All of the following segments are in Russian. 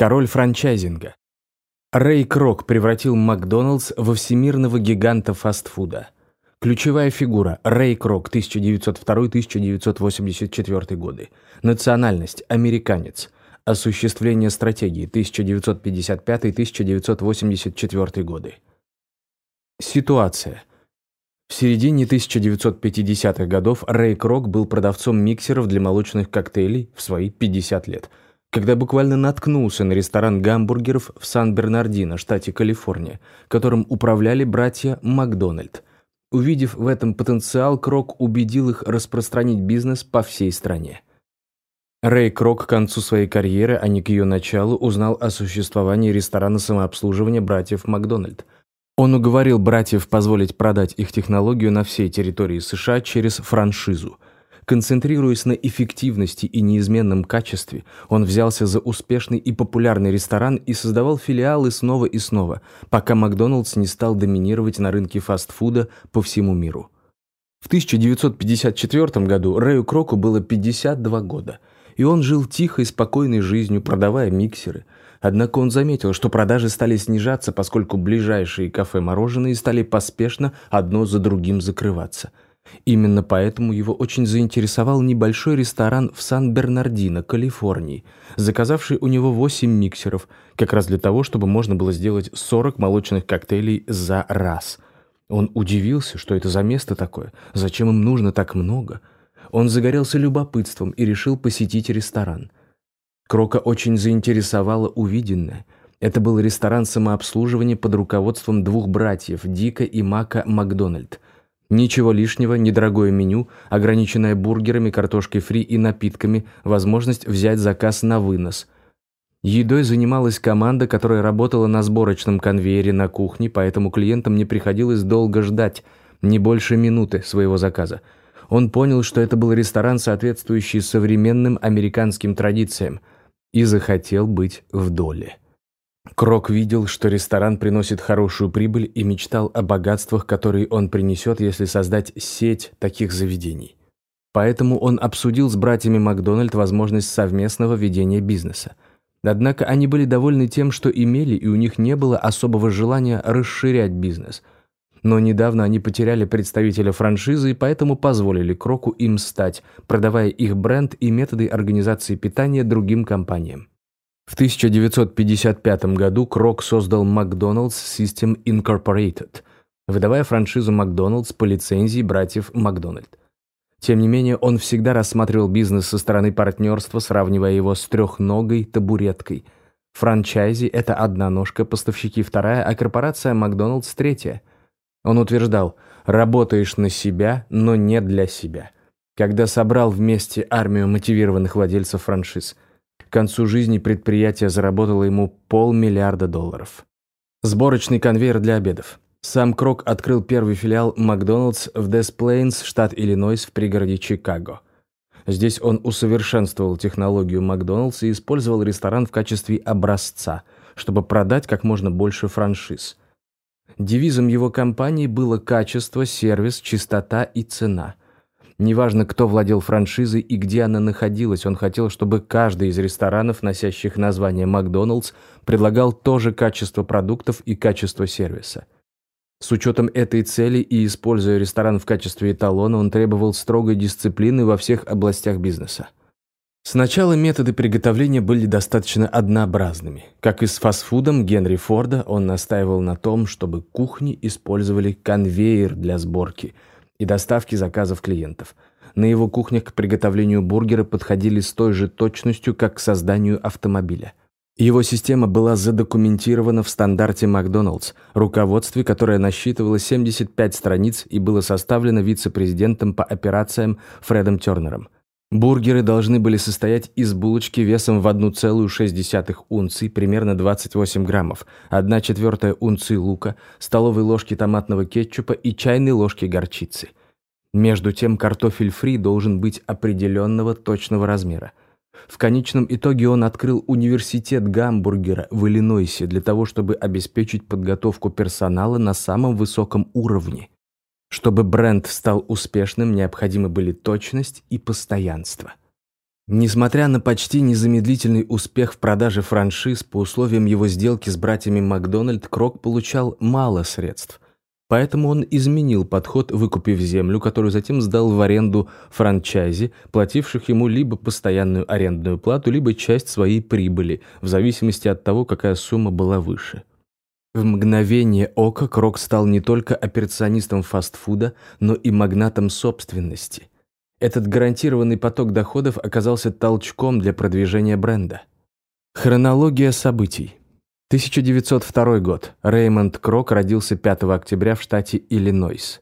Король франчайзинга. Рэй Крок превратил Макдоналдс во всемирного гиганта фастфуда. Ключевая фигура – Рэй Крок, 1902-1984 годы. Национальность – американец. Осуществление стратегии 1955-1984 годы. Ситуация. В середине 1950-х годов Рэй Крок был продавцом миксеров для молочных коктейлей в свои 50 лет – когда буквально наткнулся на ресторан гамбургеров в Сан-Бернардино, штате Калифорния, которым управляли братья Макдональд. Увидев в этом потенциал, Крок убедил их распространить бизнес по всей стране. Рэй Крок к концу своей карьеры, а не к ее началу, узнал о существовании ресторана самообслуживания братьев Макдональд. Он уговорил братьев позволить продать их технологию на всей территории США через франшизу – Концентрируясь на эффективности и неизменном качестве, он взялся за успешный и популярный ресторан и создавал филиалы снова и снова, пока Макдоналдс не стал доминировать на рынке фастфуда по всему миру. В 1954 году Рэю Кроку было 52 года, и он жил тихой, спокойной жизнью, продавая миксеры. Однако он заметил, что продажи стали снижаться, поскольку ближайшие кафе-мороженые стали поспешно одно за другим закрываться – Именно поэтому его очень заинтересовал небольшой ресторан в Сан-Бернардино, Калифорнии, заказавший у него 8 миксеров, как раз для того, чтобы можно было сделать 40 молочных коктейлей за раз. Он удивился, что это за место такое, зачем им нужно так много. Он загорелся любопытством и решил посетить ресторан. Крока очень заинтересовало увиденное. Это был ресторан самообслуживания под руководством двух братьев, Дика и Мака Макдональд – Ничего лишнего, недорогое меню, ограниченное бургерами, картошкой фри и напитками, возможность взять заказ на вынос. Едой занималась команда, которая работала на сборочном конвейере на кухне, поэтому клиентам не приходилось долго ждать, не больше минуты своего заказа. Он понял, что это был ресторан, соответствующий современным американским традициям, и захотел быть в доле. Крок видел, что ресторан приносит хорошую прибыль и мечтал о богатствах, которые он принесет, если создать сеть таких заведений. Поэтому он обсудил с братьями Макдональд возможность совместного ведения бизнеса. Однако они были довольны тем, что имели, и у них не было особого желания расширять бизнес. Но недавно они потеряли представителя франшизы и поэтому позволили Кроку им стать, продавая их бренд и методы организации питания другим компаниям. В 1955 году Крок создал McDonald's System Incorporated, выдавая франшизу McDonald's по лицензии братьев Макдональд. Тем не менее, он всегда рассматривал бизнес со стороны партнерства, сравнивая его с трехногой табуреткой. Франчайзи – это одна ножка, поставщики – вторая, а корпорация McDonald's – третья. Он утверждал, работаешь на себя, но не для себя. Когда собрал вместе армию мотивированных владельцев франшиз – к концу жизни предприятие заработало ему полмиллиарда долларов. Сборочный конвейер для обедов. Сам Крок открыл первый филиал Макдоналдс в Дес Плейнс, штат Иллинойс, в пригороде Чикаго. Здесь он усовершенствовал технологию Макдоналдс и использовал ресторан в качестве образца, чтобы продать как можно больше франшиз. Девизом его компании было качество, сервис, чистота и цена – Неважно, кто владел франшизой и где она находилась, он хотел, чтобы каждый из ресторанов, носящих название «Макдоналдс», предлагал то же качество продуктов и качество сервиса. С учетом этой цели и используя ресторан в качестве эталона, он требовал строгой дисциплины во всех областях бизнеса. Сначала методы приготовления были достаточно однообразными. Как и с фастфудом Генри Форда, он настаивал на том, чтобы кухни использовали конвейер для сборки – и доставки заказов клиентов. На его кухнях к приготовлению бургера подходили с той же точностью, как к созданию автомобиля. Его система была задокументирована в стандарте Макдоналдс, руководстве, которое насчитывало 75 страниц и было составлено вице-президентом по операциям Фредом Тернером. Бургеры должны были состоять из булочки весом в 1,6 унции, примерно 28 граммов, 1 четвертая унции лука, столовой ложки томатного кетчупа и чайной ложки горчицы. Между тем картофель фри должен быть определенного точного размера. В конечном итоге он открыл университет гамбургера в Иллинойсе для того, чтобы обеспечить подготовку персонала на самом высоком уровне. Чтобы бренд стал успешным, необходимы были точность и постоянство. Несмотря на почти незамедлительный успех в продаже франшиз, по условиям его сделки с братьями Макдональд, Крок получал мало средств. Поэтому он изменил подход, выкупив землю, которую затем сдал в аренду франчайзи, плативших ему либо постоянную арендную плату, либо часть своей прибыли, в зависимости от того, какая сумма была выше. В мгновение ока Крок стал не только операционистом фастфуда, но и магнатом собственности. Этот гарантированный поток доходов оказался толчком для продвижения бренда. Хронология событий. 1902 год. Реймонд Крок родился 5 октября в штате Иллинойс.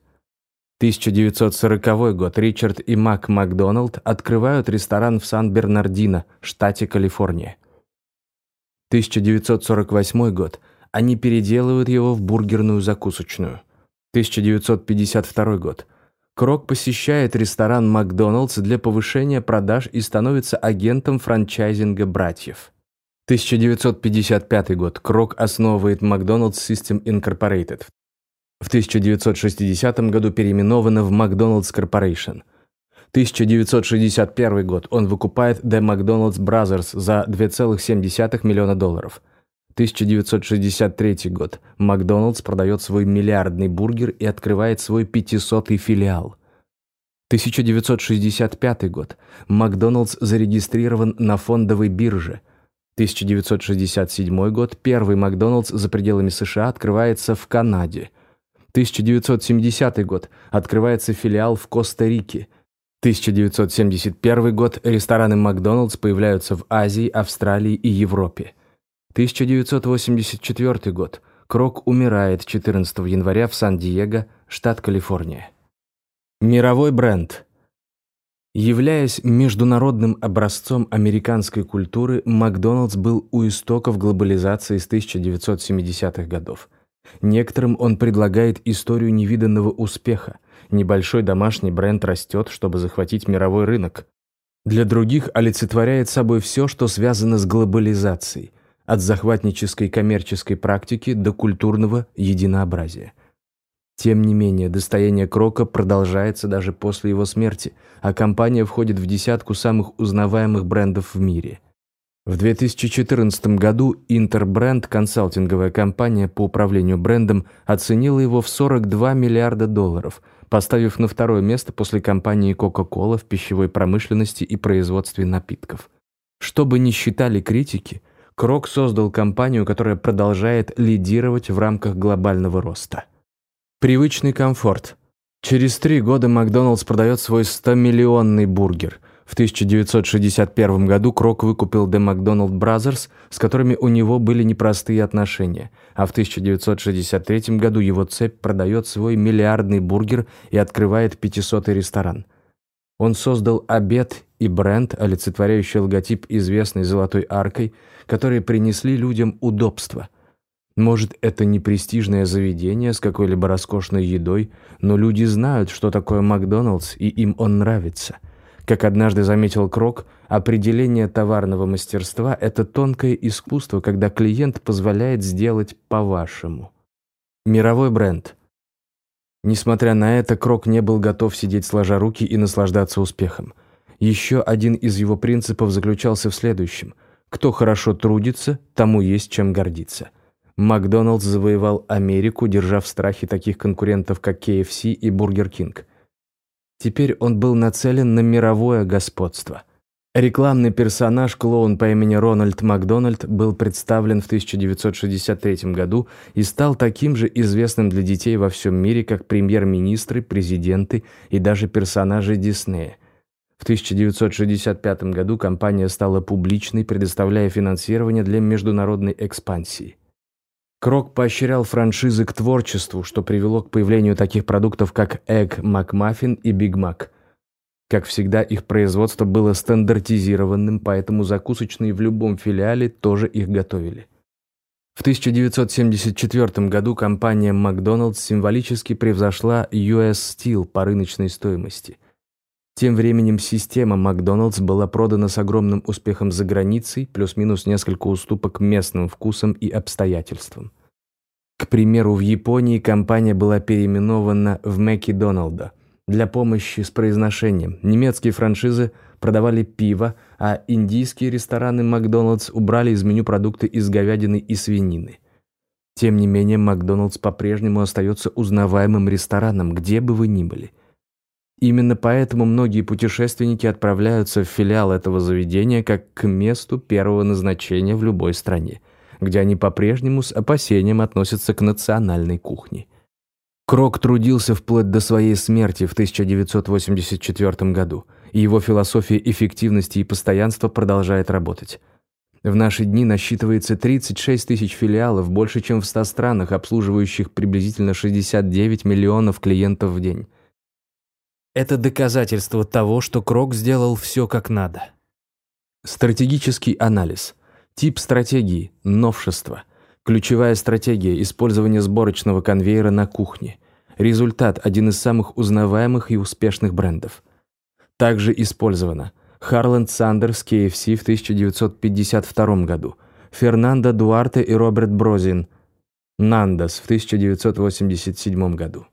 1940 год. Ричард и Мак Макдоналд открывают ресторан в Сан-Бернардино, штате Калифорния. 1948 год. Они переделывают его в бургерную закусочную. 1952 год. Крок посещает ресторан «Макдоналдс» для повышения продаж и становится агентом франчайзинга братьев. 1955 год. Крок основывает «Макдоналдс System Incorporated». В 1960 году переименовано в «Макдоналдс Corporation». 1961 год. Он выкупает The McDonald's Brothers за 2,7 миллиона долларов. 1963 год. Макдоналдс продает свой миллиардный бургер и открывает свой 500-й филиал. 1965 год. Макдоналдс зарегистрирован на фондовой бирже. 1967 год. Первый Макдоналдс за пределами США открывается в Канаде. 1970 год. Открывается филиал в Коста-Рике. 1971 год. Рестораны Макдоналдс появляются в Азии, Австралии и Европе. 1984 год. Крок умирает 14 января в Сан-Диего, штат Калифорния. Мировой бренд. Являясь международным образцом американской культуры, Макдоналдс был у истоков глобализации с 1970-х годов. Некоторым он предлагает историю невиданного успеха. Небольшой домашний бренд растет, чтобы захватить мировой рынок. Для других олицетворяет собой все, что связано с глобализацией от захватнической коммерческой практики до культурного единообразия. Тем не менее, достояние Крока продолжается даже после его смерти, а компания входит в десятку самых узнаваемых брендов в мире. В 2014 году Интербренд, консалтинговая компания по управлению брендом, оценила его в 42 миллиарда долларов, поставив на второе место после компании Coca-Cola в пищевой промышленности и производстве напитков. Что бы ни считали критики, Крок создал компанию, которая продолжает лидировать в рамках глобального роста. Привычный комфорт. Через три года Макдоналдс продает свой 100-миллионный бургер. В 1961 году Крок выкупил The McDonald Brothers, с которыми у него были непростые отношения, а в 1963 году его цепь продает свой миллиардный бургер и открывает 500-й ресторан – он создал обед и бренд, олицетворяющий логотип известной золотой аркой, которые принесли людям удобство. Может, это не престижное заведение с какой-либо роскошной едой, но люди знают, что такое Макдоналдс, и им он нравится. Как однажды заметил Крок, определение товарного мастерства – это тонкое искусство, когда клиент позволяет сделать по-вашему. Мировой бренд – Несмотря на это, Крок не был готов сидеть сложа руки и наслаждаться успехом. Еще один из его принципов заключался в следующем. Кто хорошо трудится, тому есть чем гордиться. Макдоналдс завоевал Америку, держа в страхе таких конкурентов, как KFC и Бургер Кинг. Теперь он был нацелен на мировое господство. Рекламный персонаж, клоун по имени Рональд Макдональд, был представлен в 1963 году и стал таким же известным для детей во всем мире, как премьер-министры, президенты и даже персонажи Диснея. В 1965 году компания стала публичной, предоставляя финансирование для международной экспансии. Крок поощрял франшизы к творчеству, что привело к появлению таких продуктов, как Egg McMuffin и Big Mac – как всегда, их производство было стандартизированным, поэтому закусочные в любом филиале тоже их готовили. В 1974 году компания Макдоналдс символически превзошла US Steel по рыночной стоимости. Тем временем система Макдоналдс была продана с огромным успехом за границей, плюс-минус несколько уступок местным вкусам и обстоятельствам. К примеру, в Японии компания была переименована в Макдоналда, Для помощи с произношением немецкие франшизы продавали пиво, а индийские рестораны «Макдоналдс» убрали из меню продукты из говядины и свинины. Тем не менее, «Макдоналдс» по-прежнему остается узнаваемым рестораном, где бы вы ни были. Именно поэтому многие путешественники отправляются в филиал этого заведения как к месту первого назначения в любой стране, где они по-прежнему с опасением относятся к национальной кухне. Крок трудился вплоть до своей смерти в 1984 году, и его философия эффективности и постоянства продолжает работать. В наши дни насчитывается 36 тысяч филиалов, больше чем в 100 странах, обслуживающих приблизительно 69 миллионов клиентов в день. Это доказательство того, что Крок сделал все как надо. Стратегический анализ. Тип стратегии – новшество. Ключевая стратегия – использование сборочного конвейера на кухне. Результат – один из самых узнаваемых и успешных брендов. Также использовано Харленд Сандерс KFC в 1952 году, Фернандо Дуарте и Роберт Брозин Нандос в 1987 году.